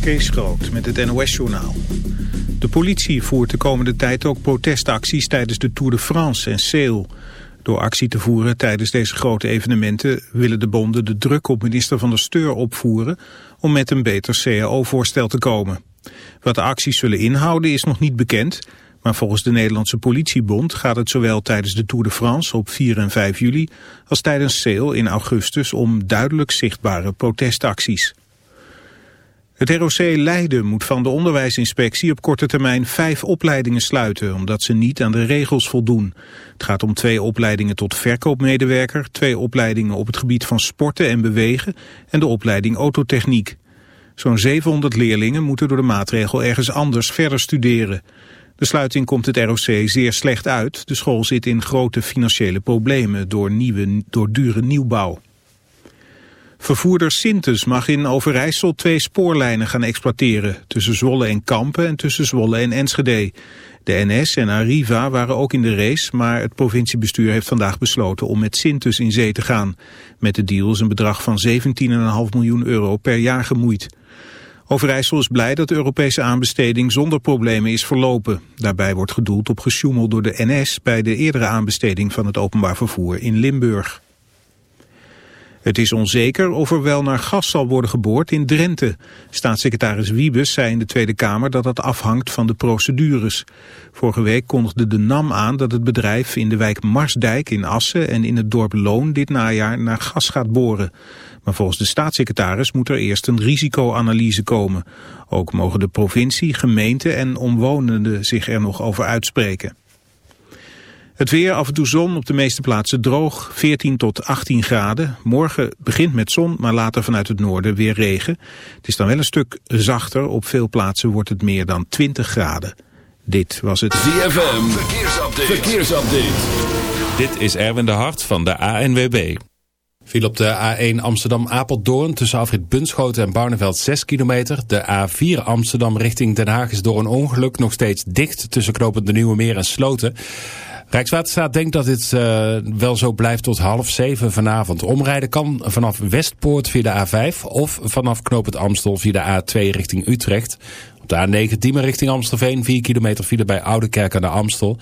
Kees Groot met het NOS-journaal. De politie voert de komende tijd ook protestacties tijdens de Tour de France en Sale. Door actie te voeren tijdens deze grote evenementen willen de bonden de druk op minister van der Steur opvoeren om met een beter CAO-voorstel te komen. Wat de acties zullen inhouden is nog niet bekend, maar volgens de Nederlandse politiebond gaat het zowel tijdens de Tour de France op 4 en 5 juli als tijdens Sale in augustus om duidelijk zichtbare protestacties. Het ROC Leiden moet van de onderwijsinspectie op korte termijn vijf opleidingen sluiten, omdat ze niet aan de regels voldoen. Het gaat om twee opleidingen tot verkoopmedewerker, twee opleidingen op het gebied van sporten en bewegen en de opleiding autotechniek. Zo'n 700 leerlingen moeten door de maatregel ergens anders verder studeren. De sluiting komt het ROC zeer slecht uit. De school zit in grote financiële problemen door, nieuwe, door dure nieuwbouw. Vervoerder Sintes mag in Overijssel twee spoorlijnen gaan exploiteren. Tussen Zwolle en Kampen en tussen Zwolle en Enschede. De NS en Arriva waren ook in de race, maar het provinciebestuur heeft vandaag besloten om met Sintes in zee te gaan. Met de deal is een bedrag van 17,5 miljoen euro per jaar gemoeid. Overijssel is blij dat de Europese aanbesteding zonder problemen is verlopen. Daarbij wordt gedoeld op gesjoemel door de NS bij de eerdere aanbesteding van het openbaar vervoer in Limburg. Het is onzeker of er wel naar gas zal worden geboord in Drenthe. Staatssecretaris Wiebes zei in de Tweede Kamer dat dat afhangt van de procedures. Vorige week kondigde de NAM aan dat het bedrijf in de wijk Marsdijk in Assen en in het dorp Loon dit najaar naar gas gaat boren. Maar volgens de staatssecretaris moet er eerst een risicoanalyse komen. Ook mogen de provincie, gemeente en omwonenden zich er nog over uitspreken. Het weer, af en toe zon, op de meeste plaatsen droog, 14 tot 18 graden. Morgen begint met zon, maar later vanuit het noorden weer regen. Het is dan wel een stuk zachter, op veel plaatsen wordt het meer dan 20 graden. Dit was het ZFM, verkeersupdate. verkeersupdate. Dit is Erwin de Hart van de ANWB. Viel op de A1 Amsterdam-Apeldoorn tussen afrit Bunschoten en Barneveld 6 kilometer. De A4 Amsterdam richting Den Haag is door een ongeluk nog steeds dicht tussen knooppunt de Nieuwe Meer en Sloten. Rijkswaterstaat denkt dat dit uh, wel zo blijft tot half zeven vanavond. Omrijden kan vanaf Westpoort via de A5 of vanaf knooppunt Amstel via de A2 richting Utrecht. Op de A9 Diemen richting Amstelveen 4 kilometer file bij Oudekerk aan de Amstel.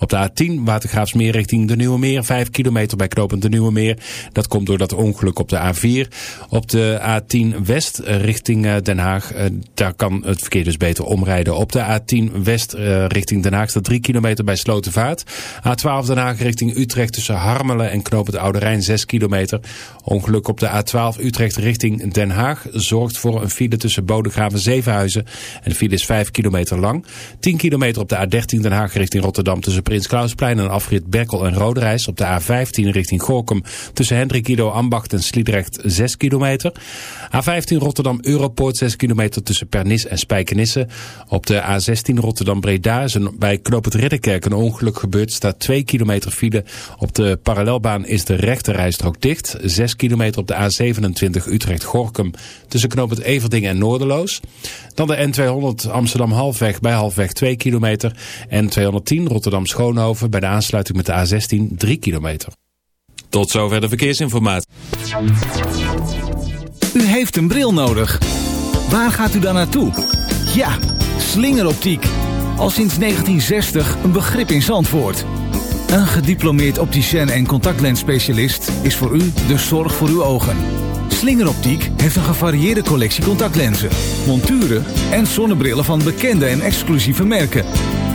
Op de A10 Watergraafsmeer richting de Nieuwe Meer. 5 kilometer bij knopend de Nieuwe Meer. Dat komt door dat ongeluk op de A4. Op de A10 West eh, richting eh, Den Haag. Eh, daar kan het verkeer dus beter omrijden. Op de A10 West richting Den Haag staat 3 kilometer bij Slotenvaart. A12 Den Haag richting Utrecht tussen Harmelen en knopend Oude Rijn 6 kilometer. Ongeluk op de A12 Utrecht richting Den Haag zorgt voor een file tussen Bodegraven en Zevenhuizen. En de file is 5 kilometer lang. 10 kilometer op de A13 Den Haag richting Rotterdam tussen Prins Klausplein en afrit Berkel en Roderijs. Op de A15 richting Gorkum tussen Hendrik Ido Ambacht en Sliedrecht 6 kilometer. A15 Rotterdam Europoort 6 kilometer tussen Pernis en Spijkenisse. Op de A16 Rotterdam Breda is bij Knoop het Ridderkerk een ongeluk gebeurd. Staat 2 kilometer file. Op de parallelbaan is de rechterrijstrook dicht. 6 kilometer op de A27 Utrecht Gorkum tussen Knoop het Everding en Noorderloos. Dan de N200 Amsterdam Halfweg bij Halfweg 2 kilometer. En 210 Rotterdam Schoonhoven bij de aansluiting met de A16 3 kilometer. Tot zover de verkeersinformatie. U heeft een bril nodig. Waar gaat u dan naartoe? Ja, slingeroptiek. Al sinds 1960 een begrip in Zandvoort. Een gediplomeerd opticien en contactlensspecialist is voor u de zorg voor uw ogen. Slingeroptiek heeft een gevarieerde collectie contactlenzen, monturen en zonnebrillen van bekende en exclusieve merken.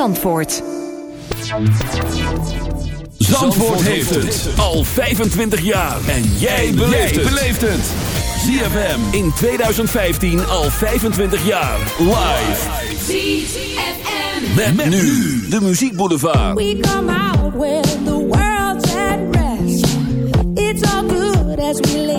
Zandvoort. Zandvoort heeft het al 25 jaar. En jij beleeft het. ZFM in 2015 al 25 jaar. Live. ZFM. Met, met nu de Muziek Boulevard. We come out when the world's at rest. It's all good as we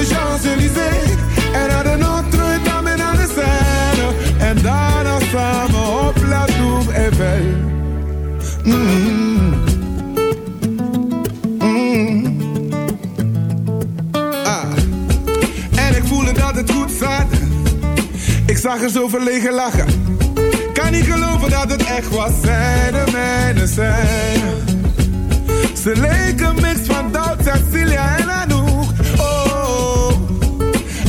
de Champs-Élysées en naar de Notre-Dame en de Seine. En daarna samen op La Tour Eiffel. Mm -hmm. Ah. En ik voelde dat het goed zat. Ik zag er zo verlegen lachen. Kan niet geloven dat het echt was. Zij de mijne zijn. Ze leken mix van Duits, Cecilia en Anouk.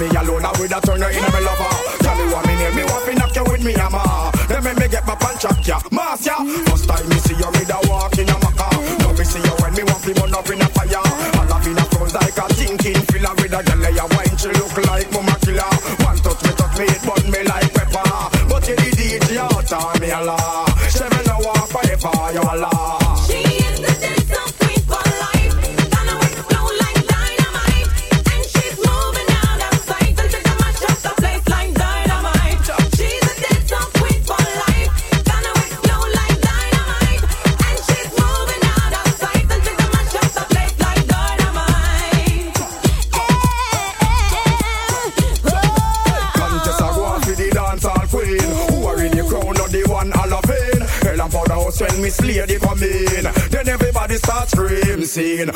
me alone, I would have turned her into my lover. Tell you what me name, me want to knock you with me hammer. Then me, me get my punch up ya, mass ya. First time me see you, me da walk in a maca. Now me see you when me want to burn up in a fire. I love in a front like a thinking filler with a girl ya wine, she look like mama killer. One touch me, touch me, it burn me like pepper. But you the DJ, you me a law. She me no want forever, you a law. scene.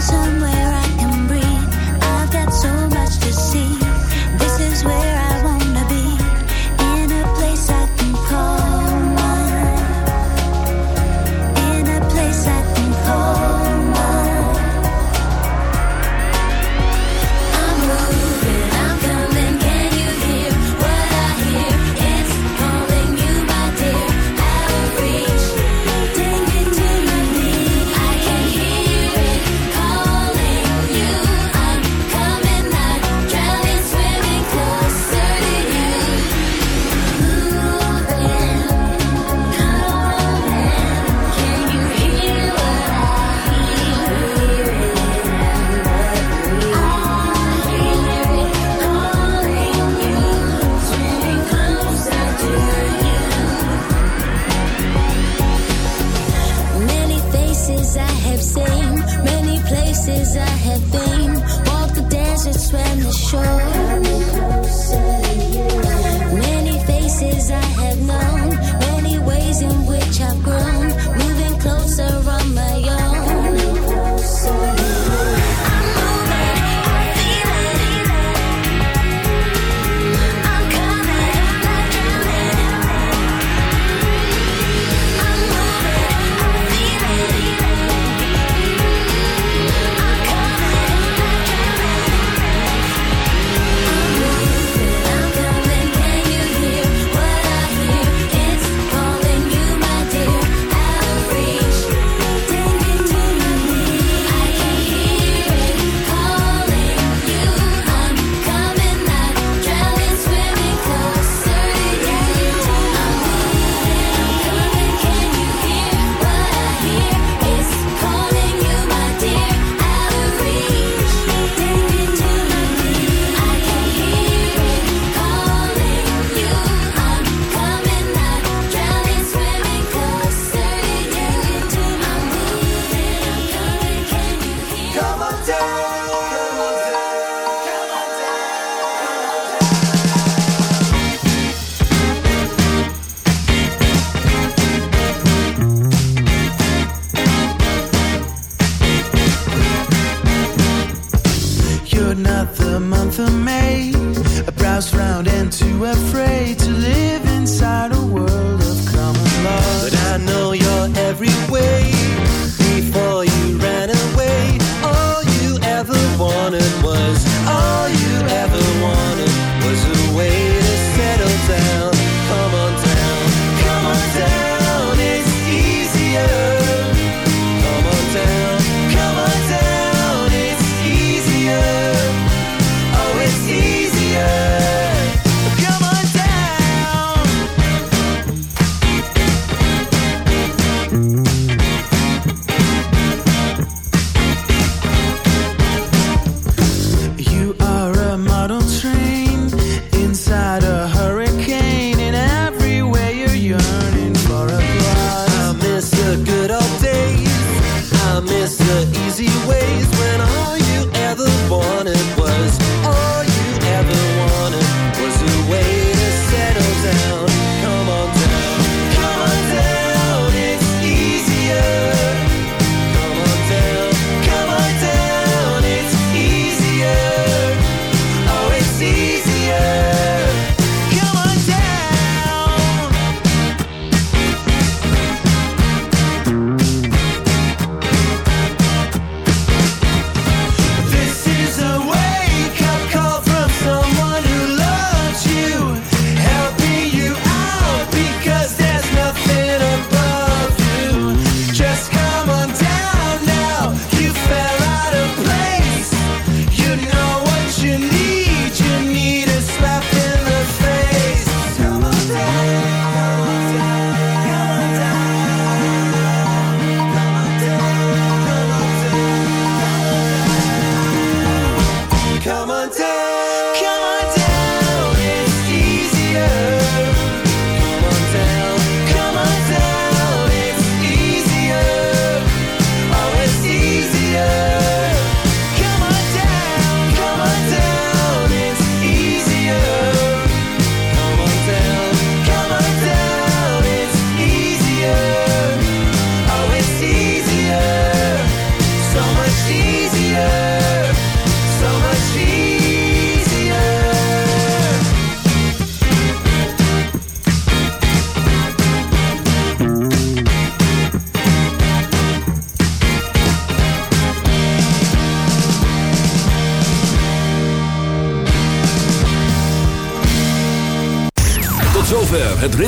Somewhere